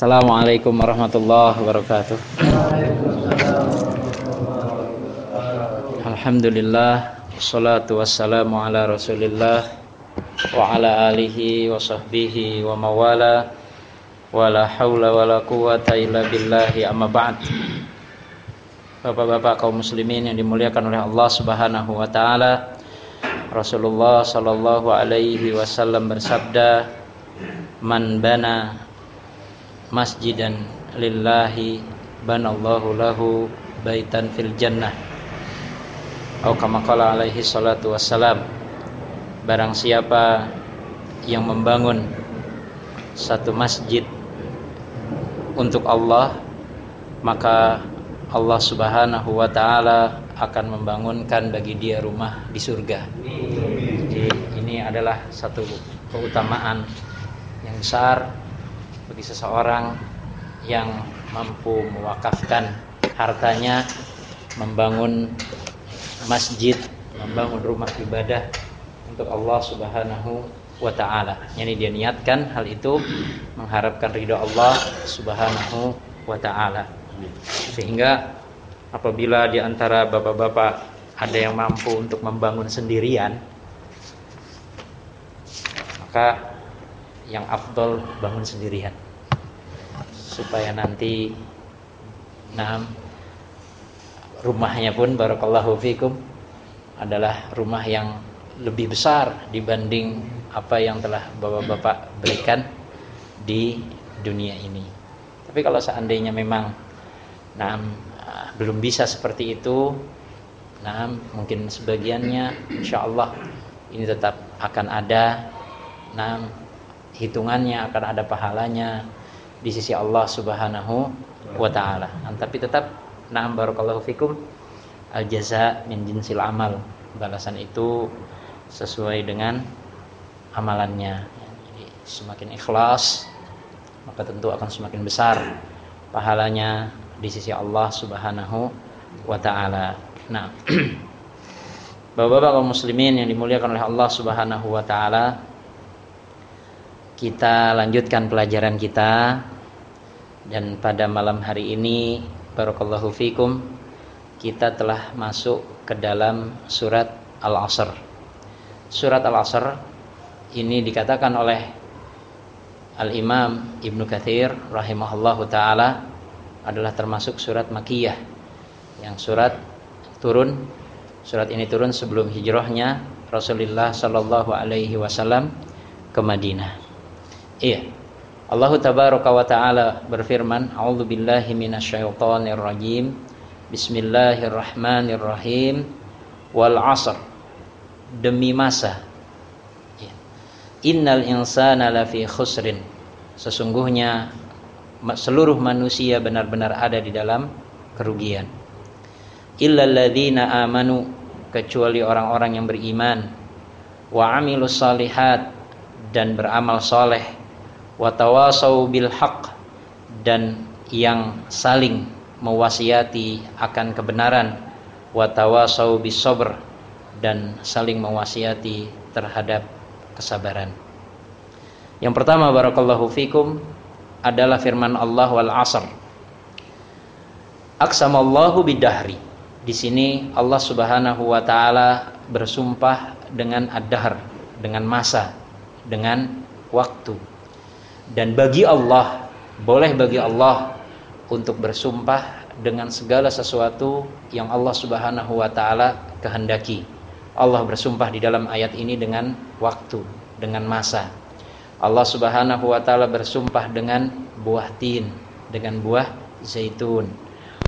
Assalamualaikum warahmatullahi wabarakatuh. Alhamdulillah Wassalatu wassalamu ala rasulillah Wa ala alihi wa sahbihi wa mawala Wa la hawla wa la quwata illa billahi amma ba'd Bapak-bapak kaum muslimin yang dimuliakan oleh Allah subhanahu wa ta'ala Rasulullah sallallahu alaihi wasallam bersabda Man bana masjidan lillahi banallahu lahu baitan fil jannah atau kama qala alaihi salatu wassalam barang siapa yang membangun satu masjid untuk Allah maka Allah Subhanahu wa taala akan membangunkan bagi dia rumah di surga. Jadi ini adalah satu keutamaan yang besar bagi seseorang yang mampu mewakafkan hartanya membangun masjid, membangun rumah ibadah untuk Allah Subhanahu wa taala. Yani dia niatkan hal itu mengharapkan ridho Allah Subhanahu wa taala. Sehingga apabila di antara bapak-bapak ada yang mampu untuk membangun sendirian maka yang afdol bangun sendirian supaya nanti nah rumahnya pun barakallahu fikum adalah rumah yang lebih besar dibanding apa yang telah bapak-bapak berikan di dunia ini. Tapi kalau seandainya memang nah belum bisa seperti itu, nah mungkin sebagiannya insya Allah ini tetap akan ada nah hitungannya akan ada pahalanya di sisi Allah Subhanahu wa taala. Tapi tetap Na'am barakallahu fikum al jaza min jinsil amal. Balasan itu sesuai dengan amalannya. Jadi semakin ikhlas maka tentu akan semakin besar pahalanya di sisi Allah Subhanahu wa taala. Nah, Bapak-bapak kaum muslimin yang dimuliakan oleh Allah Subhanahu wa taala, kita lanjutkan pelajaran kita. Dan pada malam hari ini Barakallahu fikum Kita telah masuk ke dalam surat Al-Asr. Surat Al-Asr Ini dikatakan oleh Al-Imam Ibnu Kathir Rahimahullahu ta'ala Adalah termasuk surat Makiyah Yang surat turun Surat ini turun sebelum hijrahnya Rasulullah Sallallahu Alaihi Wasallam ke Madinah Iya Allah tabaraka wa taala berfirman, "A'udzu billahi minasyaitonir rajim. Bismillahirrahmanirrahim. Wal 'asr." Demi masa. Ya. Innal insana lafi khusrin. Sesungguhnya seluruh manusia benar-benar ada di dalam kerugian. Illal ladzina amanu kecuali orang-orang yang beriman wa amilus salihat dan beramal soleh watawasau bil haq dan yang saling mewasiati akan kebenaran watawasau bis sabr dan saling mewasiati terhadap kesabaran. Yang pertama barakallahu fikum adalah firman Allah wal asr. Aksamallahu bidahri. Di sini Allah Subhanahu wa taala bersumpah dengan ad-dahr, dengan masa, dengan waktu dan bagi Allah boleh bagi Allah untuk bersumpah dengan segala sesuatu yang Allah Subhanahu wa taala kehendaki. Allah bersumpah di dalam ayat ini dengan waktu, dengan masa. Allah Subhanahu wa taala bersumpah dengan buah tin, dengan buah zaitun.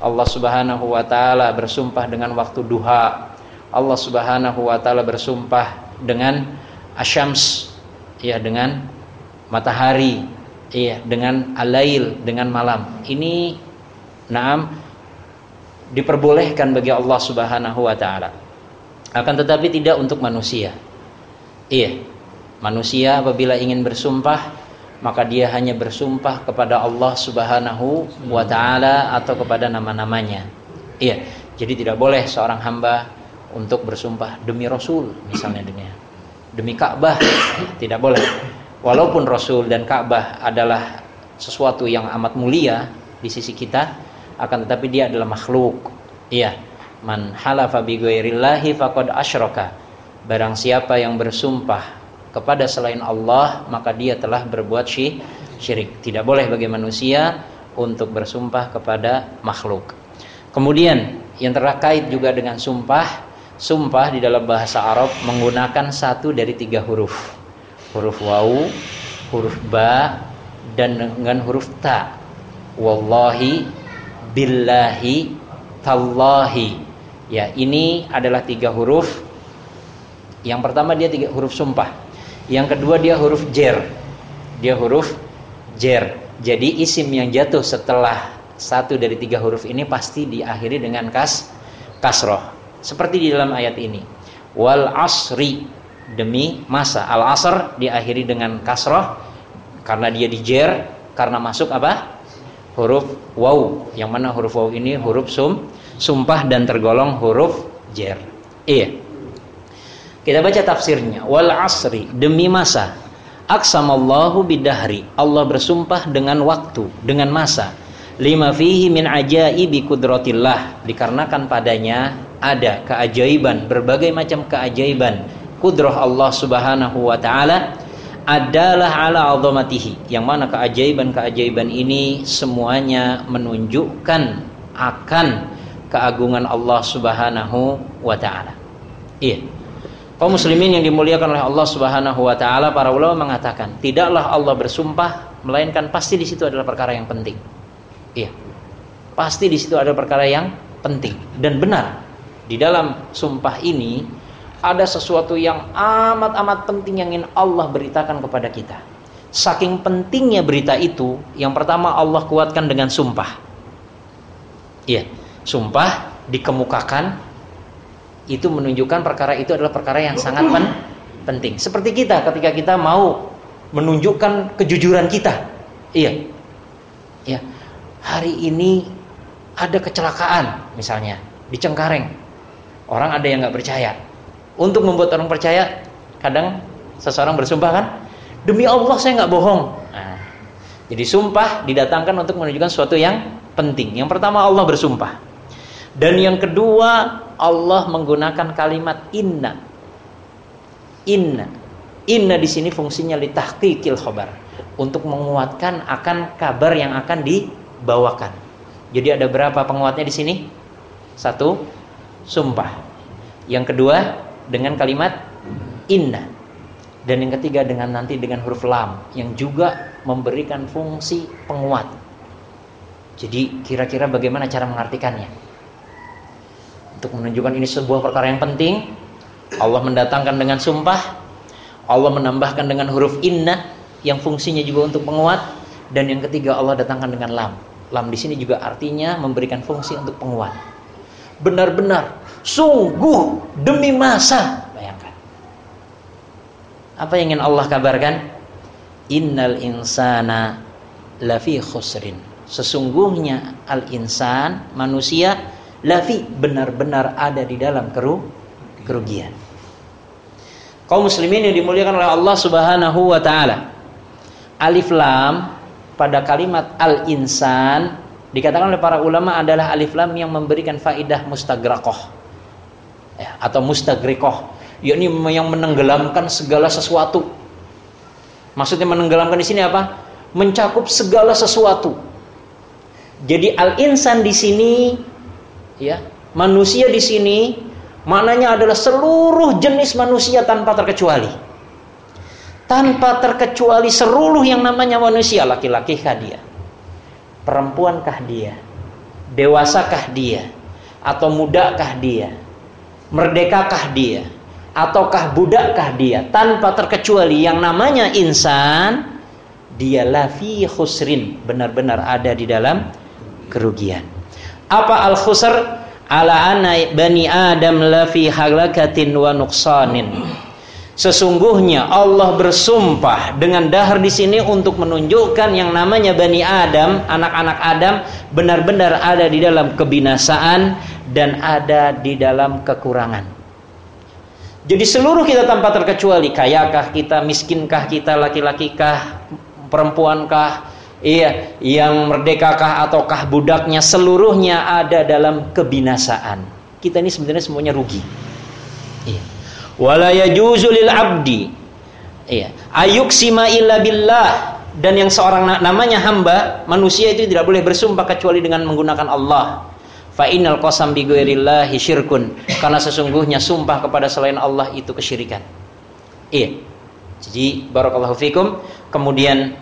Allah Subhanahu wa taala bersumpah dengan waktu duha. Allah Subhanahu wa taala bersumpah dengan asyams, ya dengan matahari. Iya dengan alail dengan malam. Ini naam diperbolehkan bagi Allah Subhanahu wa taala. Akan tetapi tidak untuk manusia. Iya manusia apabila ingin bersumpah maka dia hanya bersumpah kepada Allah Subhanahu wa taala atau kepada nama-namanya. Iya jadi tidak boleh seorang hamba untuk bersumpah demi Rasul misalnya demi demi Ka'bah tidak boleh walaupun Rasul dan Ka'bah adalah sesuatu yang amat mulia di sisi kita akan tetapi dia adalah makhluk. Iya. Man halafa bi ghairillahi faqad asyraka. Barang siapa yang bersumpah kepada selain Allah maka dia telah berbuat syirik. Tidak boleh bagi manusia untuk bersumpah kepada makhluk. Kemudian yang terkait juga dengan sumpah sumpah di dalam bahasa Arab menggunakan satu dari tiga huruf huruf wawu huruf ba dan dengan huruf ta. Wallahi billahi tallahi. Ya ini adalah tiga huruf. Yang pertama dia tiga huruf sumpah. Yang kedua dia huruf jer. Dia huruf jer. Jadi isim yang jatuh setelah satu dari tiga huruf ini pasti diakhiri dengan kas kasroh. Seperti di dalam ayat ini. Wal asri demi masa. Al asr diakhiri dengan kasroh karena dia dijer karena masuk apa? Huruf waw. Yang mana huruf waw ini huruf sum sumpah dan tergolong huruf jer. Iya. Kita baca tafsirnya. Wal asri demi masa. Aksamallahu bidahri. Allah bersumpah dengan waktu dengan masa. Lima fihi min ajaibi kudratillah. Dikarenakan padanya ada keajaiban berbagai macam keajaiban kudrah Allah Subhanahu wa taala adalah ala azamatihi yang mana keajaiban-keajaiban ini semuanya menunjukkan akan keagungan Allah Subhanahu wa taala. Iya. Kaum muslimin yang dimuliakan oleh Allah Subhanahu wa taala, para ulama mengatakan, tidaklah Allah bersumpah melainkan pasti di situ adalah perkara yang penting. Iya. Pasti di situ ada perkara yang penting dan benar. Di dalam sumpah ini ada sesuatu yang amat-amat penting yang ingin Allah beritakan kepada kita. Saking pentingnya berita itu, yang pertama Allah kuatkan dengan sumpah. Iya, sumpah dikemukakan itu menunjukkan perkara itu adalah perkara yang sangat pen penting. Seperti kita ketika kita mau menunjukkan kejujuran kita. Iya. Ya. Hari ini ada kecelakaan misalnya di Cengkareng. Orang ada yang nggak percaya untuk membuat orang percaya, kadang seseorang bersumpah kan, demi Allah saya nggak bohong. Nah, jadi sumpah didatangkan untuk menunjukkan sesuatu yang penting. Yang pertama Allah bersumpah. Dan yang kedua Allah menggunakan kalimat inna. Inna. Inna di sini fungsinya litahqiqil khabar untuk menguatkan akan kabar yang akan dibawakan. Jadi ada berapa penguatnya di sini? Satu, sumpah. Yang kedua, dengan kalimat inna dan yang ketiga dengan nanti dengan huruf lam yang juga memberikan fungsi penguat. Jadi kira-kira bagaimana cara mengartikannya? Untuk menunjukkan ini sebuah perkara yang penting, Allah mendatangkan dengan sumpah, Allah menambahkan dengan huruf inna yang fungsinya juga untuk penguat dan yang ketiga Allah datangkan dengan lam. Lam di sini juga artinya memberikan fungsi untuk penguat. Benar-benar Sungguh demi masa. Bayangkan. Apa yang ingin Allah kabarkan? Innal insana lafi khusrin. Sesungguhnya al-insan, manusia, lafi benar-benar ada di dalam keru kerugian. Kaum muslimin yang dimuliakan oleh Allah Subhanahu wa taala. Alif lam pada kalimat al-insan dikatakan oleh para ulama adalah alif lam yang memberikan faidah mustagraqah ya, atau mustagrikoh. Yakni yang menenggelamkan segala sesuatu. Maksudnya menenggelamkan di sini apa? Mencakup segala sesuatu. Jadi al insan di sini ya manusia di sini maknanya adalah seluruh jenis manusia tanpa terkecuali. Tanpa terkecuali seluruh yang namanya manusia laki-laki kah dia? Perempuankah dia? Dewasakah dia? Atau mudakah dia merdekakah dia? Ataukah budakkah dia? Tanpa terkecuali yang namanya insan dia lafi khusrin benar-benar ada di dalam kerugian. Apa al khusr ala anna bani adam lafi halakatin wa nuqsanin Sesungguhnya Allah bersumpah dengan dahar di sini untuk menunjukkan yang namanya Bani Adam, anak-anak Adam benar-benar ada di dalam kebinasaan dan ada di dalam kekurangan. Jadi seluruh kita tanpa terkecuali, kayakah kita, miskinkah kita, laki-lakikah, perempuankah, Iya, yang merdekakah ataukah budaknya seluruhnya ada dalam kebinasaan. Kita ini sebenarnya semuanya rugi. Wala yajuzu lil abdi. Iya. Ayuksima illa billah dan yang seorang namanya hamba manusia itu tidak boleh bersumpah kecuali dengan menggunakan Allah. Fa innal qasam bi ghairillahi syirkun. Karena sesungguhnya sumpah kepada selain Allah itu kesyirikan. Iya. Jadi barakallahu fikum. Kemudian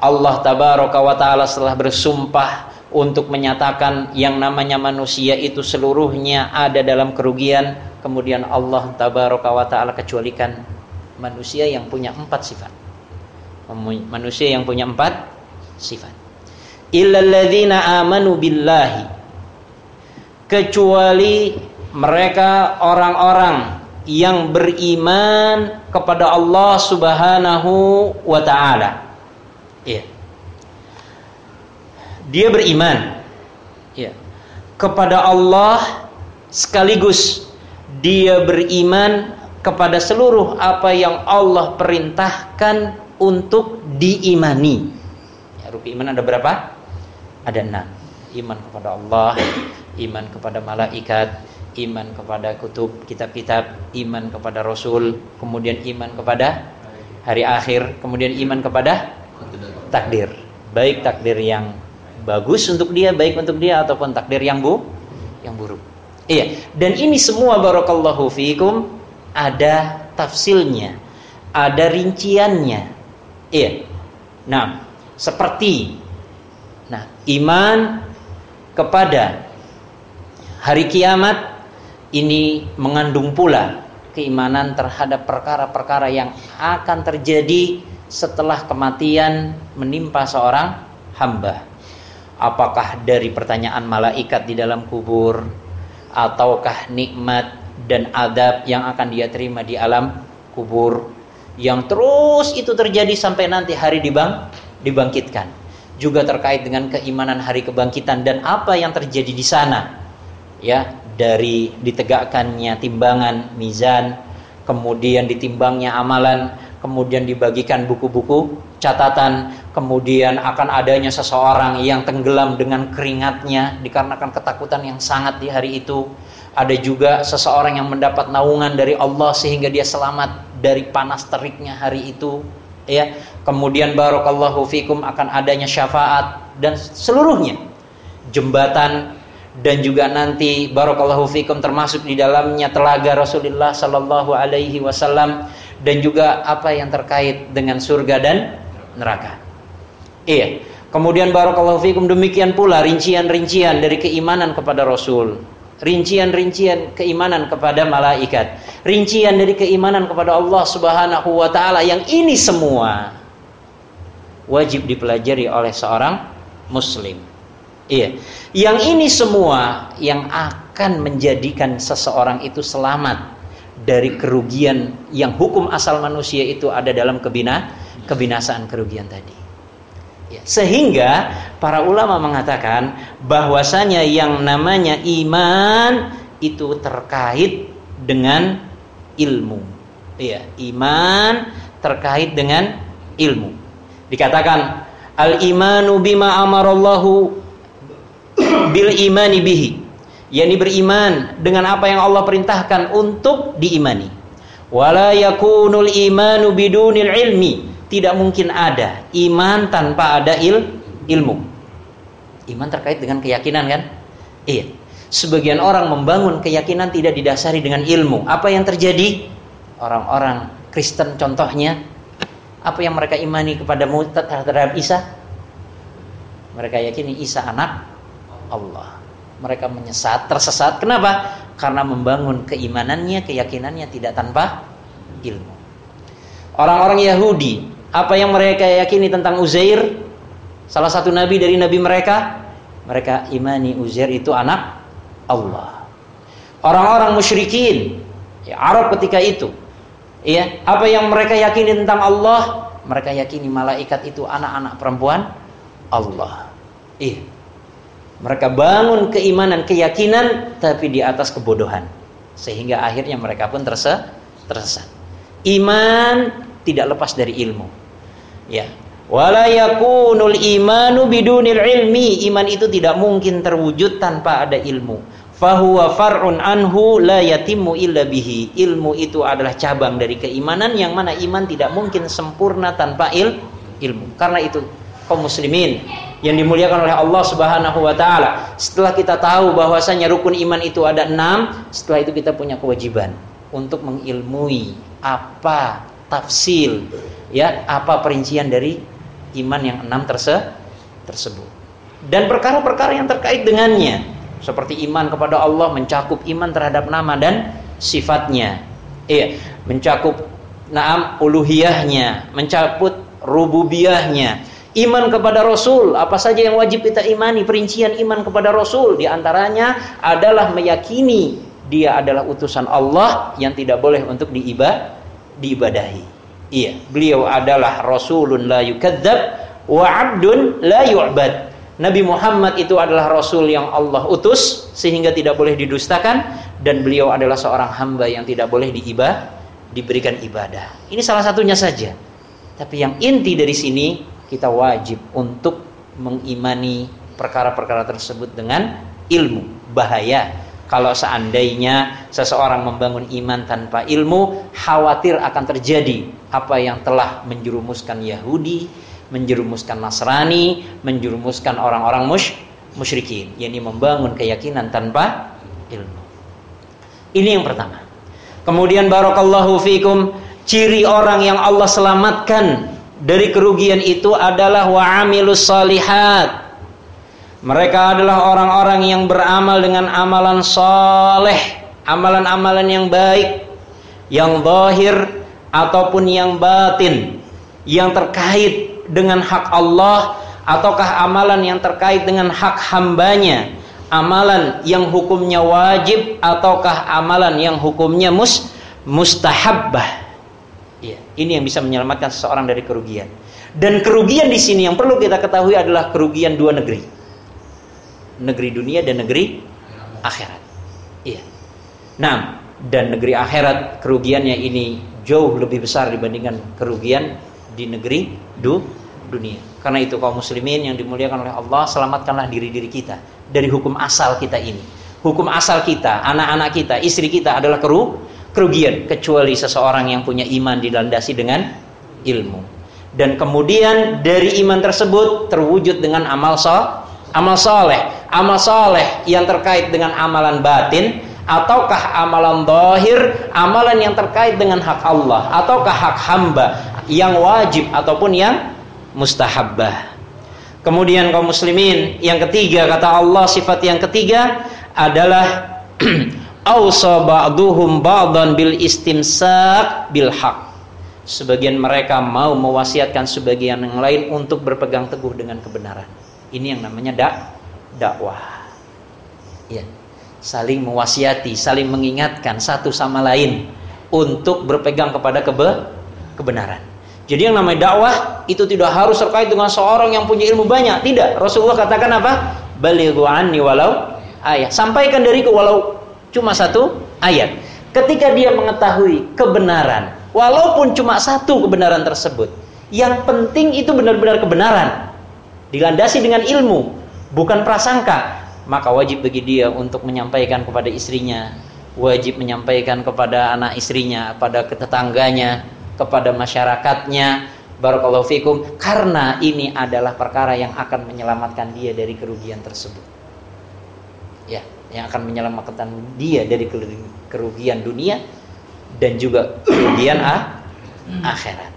Allah tabaraka wa taala setelah bersumpah untuk menyatakan yang namanya manusia itu seluruhnya ada dalam kerugian kemudian Allah tabaraka wa taala kecualikan manusia yang punya empat sifat. Manusia yang punya empat sifat. Illalladzina amanu billahi kecuali mereka orang-orang yang beriman kepada Allah Subhanahu wa taala. Iya. Dia beriman ya, kepada Allah sekaligus dia beriman kepada seluruh apa yang Allah perintahkan untuk diimani. Ya, rukun iman ada berapa? Ada enam. Iman kepada Allah, iman kepada malaikat, iman kepada kutub, kitab-kitab, iman kepada Rasul, kemudian iman kepada hari akhir, kemudian iman kepada takdir. Baik takdir yang bagus untuk dia, baik untuk dia ataupun takdir yang bu yang buruk. Iya, dan ini semua barakallahu fiikum ada tafsilnya, ada rinciannya. Iya. Nah, seperti nah, iman kepada hari kiamat ini mengandung pula keimanan terhadap perkara-perkara yang akan terjadi setelah kematian menimpa seorang hamba. Apakah dari pertanyaan malaikat di dalam kubur ataukah nikmat dan adab yang akan dia terima di alam kubur yang terus itu terjadi sampai nanti hari dibang dibangkitkan. Juga terkait dengan keimanan hari kebangkitan dan apa yang terjadi di sana. Ya, dari ditegakkannya timbangan mizan, kemudian ditimbangnya amalan, kemudian dibagikan buku-buku catatan, kemudian akan adanya seseorang yang tenggelam dengan keringatnya dikarenakan ketakutan yang sangat di hari itu. Ada juga seseorang yang mendapat naungan dari Allah sehingga dia selamat dari panas teriknya hari itu. Ya, kemudian barakallahu fikum akan adanya syafaat dan seluruhnya jembatan dan juga nanti barakallahu fikum termasuk di dalamnya telaga Rasulullah sallallahu alaihi wasallam dan juga apa yang terkait dengan surga dan neraka. Iya. Kemudian barakallahu fikum demikian pula rincian-rincian dari keimanan kepada Rasul, rincian-rincian keimanan kepada malaikat, rincian dari keimanan kepada Allah Subhanahu wa taala yang ini semua wajib dipelajari oleh seorang muslim. Iya. Yang ini semua yang akan menjadikan seseorang itu selamat dari kerugian yang hukum asal manusia itu ada dalam kebina kebinasaan kerugian tadi. Ya, sehingga para ulama mengatakan bahwasanya yang namanya iman itu terkait dengan ilmu. Ya, iman terkait dengan ilmu. Dikatakan al imanu bima amarallahu bil imani bihi yakni beriman dengan apa yang Allah perintahkan untuk diimani. Wala yakunul imanu bidunil ilmi. Tidak mungkin ada iman tanpa ada il, ilmu. Iman terkait dengan keyakinan kan? Iya. Sebagian orang membangun keyakinan tidak didasari dengan ilmu. Apa yang terjadi? Orang-orang Kristen contohnya apa yang mereka imani kepada terhadap Isa? Mereka yakini Isa anak Allah mereka menyesat, tersesat. Kenapa? Karena membangun keimanannya, keyakinannya tidak tanpa ilmu. Orang-orang Yahudi, apa yang mereka yakini tentang Uzair? Salah satu nabi dari nabi mereka, mereka imani Uzair itu anak Allah. Orang-orang musyrikin, ya, Arab ketika itu, ya, apa yang mereka yakini tentang Allah? Mereka yakini malaikat itu anak-anak perempuan Allah. Iya. Mereka bangun keimanan, keyakinan tapi di atas kebodohan. Sehingga akhirnya mereka pun tersesat. Iman tidak lepas dari ilmu. Ya. Wala yakunul imanu bidunil ilmi. Iman itu tidak mungkin terwujud tanpa ada ilmu. Fahuwa far'un anhu la yatimmu illa bihi. Ilmu itu adalah cabang dari keimanan yang mana iman tidak mungkin sempurna tanpa il ilmu. Karena itu kaum muslimin yang dimuliakan oleh Allah Subhanahu wa taala. Setelah kita tahu bahwasanya rukun iman itu ada enam, setelah itu kita punya kewajiban untuk mengilmui apa tafsil ya, apa perincian dari iman yang enam terse tersebut. Dan perkara-perkara yang terkait dengannya seperti iman kepada Allah mencakup iman terhadap nama dan sifatnya. Iya, mencakup naam uluhiyahnya, mencakup rububiyahnya. Iman kepada Rasul, apa saja yang wajib kita imani, perincian iman kepada Rasul di antaranya adalah meyakini dia adalah utusan Allah yang tidak boleh untuk diibad diibadahi. Iya, beliau adalah rasulun la yukadzab wa abdun la yu'bad. Nabi Muhammad itu adalah rasul yang Allah utus sehingga tidak boleh didustakan dan beliau adalah seorang hamba yang tidak boleh diibah diberikan ibadah. Ini salah satunya saja. Tapi yang inti dari sini kita wajib untuk mengimani perkara-perkara tersebut dengan ilmu. Bahaya kalau seandainya seseorang membangun iman tanpa ilmu, khawatir akan terjadi apa yang telah menjerumuskan Yahudi, menjerumuskan Nasrani, menjerumuskan orang-orang mush, musyrikin, yakni membangun keyakinan tanpa ilmu. Ini yang pertama. Kemudian barakallahu fikum, ciri orang yang Allah selamatkan dari kerugian itu adalah wa amilus salihat mereka adalah orang-orang yang beramal dengan amalan soleh, amalan-amalan yang baik, yang zahir ataupun yang batin, yang terkait dengan hak Allah ataukah amalan yang terkait dengan hak hambanya, amalan yang hukumnya wajib ataukah amalan yang hukumnya mus mustahabbah. Ini yang bisa menyelamatkan seseorang dari kerugian. Dan kerugian di sini yang perlu kita ketahui adalah kerugian dua negeri negeri dunia dan negeri akhirat. Iya. Nah, dan negeri akhirat kerugiannya ini jauh lebih besar dibandingkan kerugian di negeri du dunia. Karena itu kaum muslimin yang dimuliakan oleh Allah, selamatkanlah diri-diri kita dari hukum asal kita ini. Hukum asal kita, anak-anak kita, istri kita adalah keru kerugian kecuali seseorang yang punya iman dilandasi dengan ilmu. Dan kemudian dari iman tersebut terwujud dengan amal so, amal soleh amal soleh yang terkait dengan amalan batin ataukah amalan dohir amalan yang terkait dengan hak Allah ataukah hak hamba yang wajib ataupun yang mustahabbah kemudian kaum muslimin yang ketiga kata Allah sifat yang ketiga adalah ausa ba'duhum ba'dan bil istimsak bil haq sebagian mereka mau mewasiatkan sebagian yang lain untuk berpegang teguh dengan kebenaran ini yang namanya dak dakwah. Ya. Saling mewasiati, saling mengingatkan satu sama lain untuk berpegang kepada kebe kebenaran. Jadi yang namanya dakwah itu tidak harus terkait dengan seorang yang punya ilmu banyak, tidak. Rasulullah katakan apa? Balighu anni walau ayat. Sampaikan dariku walau cuma satu ayat. Ketika dia mengetahui kebenaran, walaupun cuma satu kebenaran tersebut, yang penting itu benar-benar kebenaran. Dilandasi dengan ilmu bukan prasangka. Maka wajib bagi dia untuk menyampaikan kepada istrinya. Wajib menyampaikan kepada anak istrinya pada tetangganya kepada masyarakatnya. Barakallahu fikum. Karena ini adalah perkara yang akan menyelamatkan dia dari kerugian tersebut. Ya yang akan menyelamatkan dia dari kerugian dunia dan juga kerugian ah, akhirat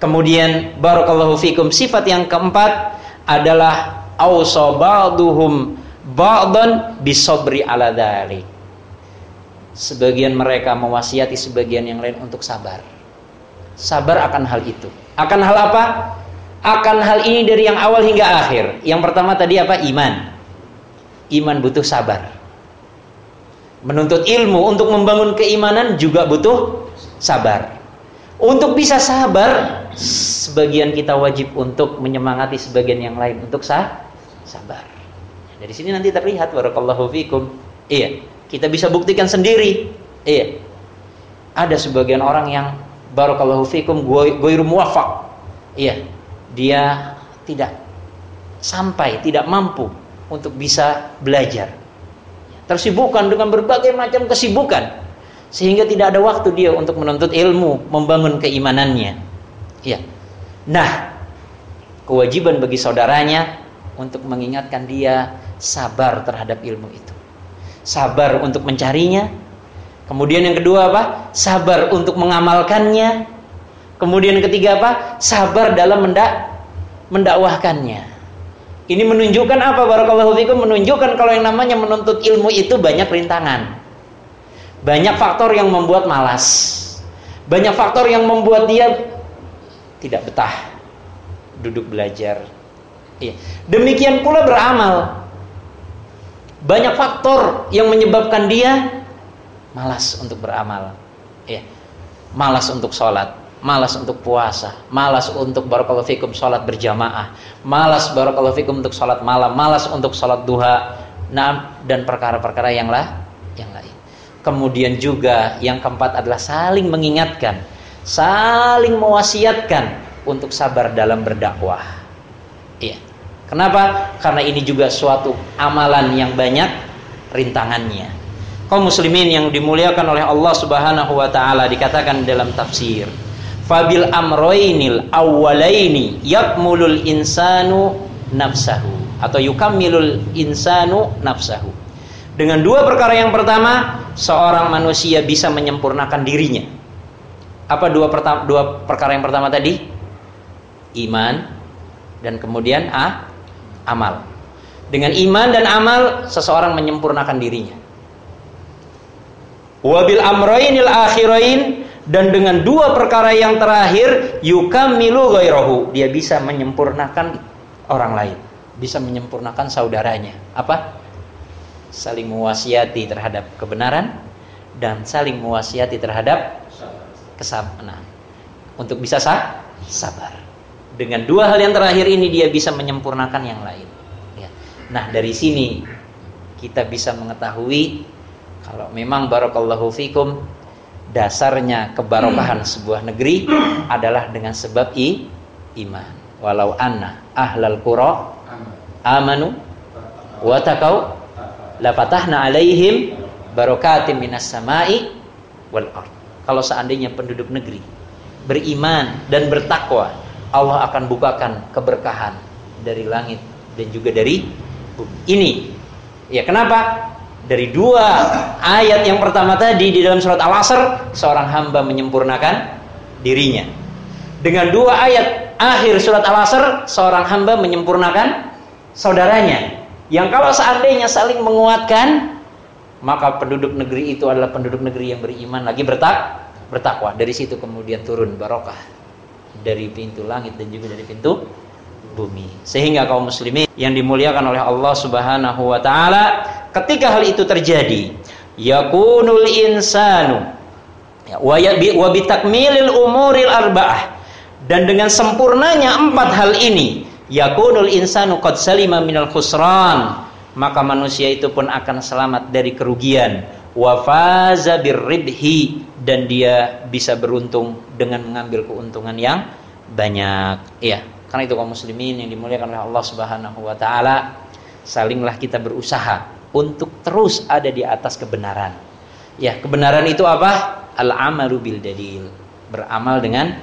kemudian barakallahu fikum sifat yang keempat adalah awsa ba'duhum ba'dan bisabri ala dhalik. Sebagian mereka mewasiati sebagian yang lain untuk sabar. Sabar akan hal itu. Akan hal apa? Akan hal ini dari yang awal hingga akhir. Yang pertama tadi apa? Iman. Iman butuh sabar. Menuntut ilmu untuk membangun keimanan juga butuh sabar. Untuk bisa sabar, sebagian kita wajib untuk menyemangati sebagian yang lain untuk sah sabar. Dari sini nanti terlihat barakallahu fikum. Iya, kita bisa buktikan sendiri. Iya. Ada sebagian orang yang barakallahu fikum ghairu muwafaq. Iya. dia tidak sampai, tidak mampu untuk bisa belajar. Tersibukkan dengan berbagai macam kesibukan sehingga tidak ada waktu dia untuk menuntut ilmu, membangun keimanannya. Ya. Nah, kewajiban bagi saudaranya untuk mengingatkan dia sabar terhadap ilmu itu. Sabar untuk mencarinya. Kemudian yang kedua apa? Sabar untuk mengamalkannya. Kemudian ketiga apa? Sabar dalam mendak mendakwahkannya. Ini menunjukkan apa barakallahu fikum? Menunjukkan kalau yang namanya menuntut ilmu itu banyak rintangan. Banyak faktor yang membuat malas. Banyak faktor yang membuat dia tidak betah duduk belajar. Iya. Demikian pula beramal. Banyak faktor yang menyebabkan dia malas untuk beramal. Iya. Malas untuk sholat malas untuk puasa, malas untuk barakallahu fikum salat berjamaah, malas barakallahu fikum untuk salat malam, malas untuk salat duha, nah dan perkara-perkara yang lah yang lain. Kemudian juga yang keempat adalah saling mengingatkan, saling mewasiatkan untuk sabar dalam berdakwah. Iya. Kenapa? Karena ini juga suatu amalan yang banyak rintangannya. Kaum muslimin yang dimuliakan oleh Allah Subhanahu wa taala dikatakan dalam tafsir fabil amroinil awwalaini yakmulul insanu nafsahu. Atau yukammilul insanu nafsahu. Dengan dua perkara yang pertama seorang manusia bisa menyempurnakan dirinya. Apa dua pertama dua perkara yang pertama tadi? Iman dan kemudian ah, amal. Dengan iman dan amal seseorang menyempurnakan dirinya. Wabil amroinil akhirain dan dengan dua perkara yang terakhir yukamilu ghairahu dia bisa menyempurnakan orang lain. Bisa menyempurnakan saudaranya. Apa? Saling mewasiati terhadap kebenaran dan saling mewasiati terhadap kesabaran. Untuk bisa sah, sabar. Dengan dua hal yang terakhir ini dia bisa menyempurnakan yang lain. Ya. nah dari sini kita bisa mengetahui kalau memang barakallahu fikum dasarnya kebarokahan sebuah negeri adalah dengan sebab i, iman. Walau anna ahlal qura amanu wa taqau la fatahna alaihim barakatim minas samai wal ard. Kalau seandainya penduduk negeri beriman dan bertakwa, Allah akan bukakan keberkahan dari langit dan juga dari bumi. Ini ya kenapa? Dari dua ayat yang pertama tadi di dalam surat Al-Asr seorang hamba menyempurnakan dirinya. Dengan dua ayat akhir surat Al-Asr seorang hamba menyempurnakan saudaranya. Yang kalau seandainya saling menguatkan maka penduduk negeri itu adalah penduduk negeri yang beriman lagi bertak bertakwa. Dari situ kemudian turun barokah dari pintu langit dan juga dari pintu bumi. Sehingga kaum muslimin yang dimuliakan oleh Allah Subhanahu wa taala, ketika hal itu terjadi, yakunul insanu ya, wa ya, bitakmilil umuril arba'ah dan dengan sempurnanya empat hal ini yakunul insanu qad salima minal khusran maka manusia itu pun akan selamat dari kerugian. Wa faza birribhi dan dia bisa beruntung dengan mengambil keuntungan yang banyak. Ya karena itu kaum muslimin yang dimuliakan oleh Allah Subhanahu wa taala, salinglah kita berusaha untuk terus ada di atas kebenaran. Ya, kebenaran itu apa? Al-amalu bil dalil. Beramal dengan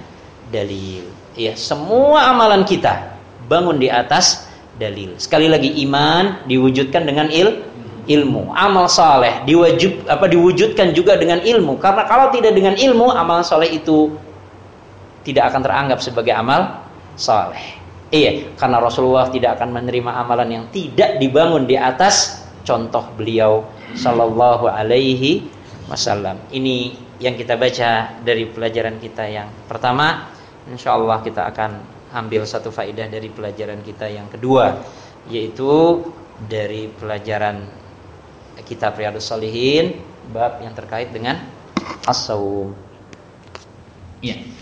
dalil. Ya, semua amalan kita bangun di atas dalil. Sekali lagi iman diwujudkan dengan il ilmu. Amal saleh diwajib apa diwujudkan juga dengan ilmu. Karena kalau tidak dengan ilmu, amal saleh itu tidak akan teranggap sebagai amal saleh. Iya, karena Rasulullah tidak akan menerima amalan yang tidak dibangun di atas contoh beliau sallallahu alaihi wasallam. Ini yang kita baca dari pelajaran kita yang pertama. Insya Allah kita akan ambil satu faidah dari pelajaran kita yang kedua, yaitu dari pelajaran kitab Riyadhus Shalihin bab yang terkait dengan as-saum. Iya.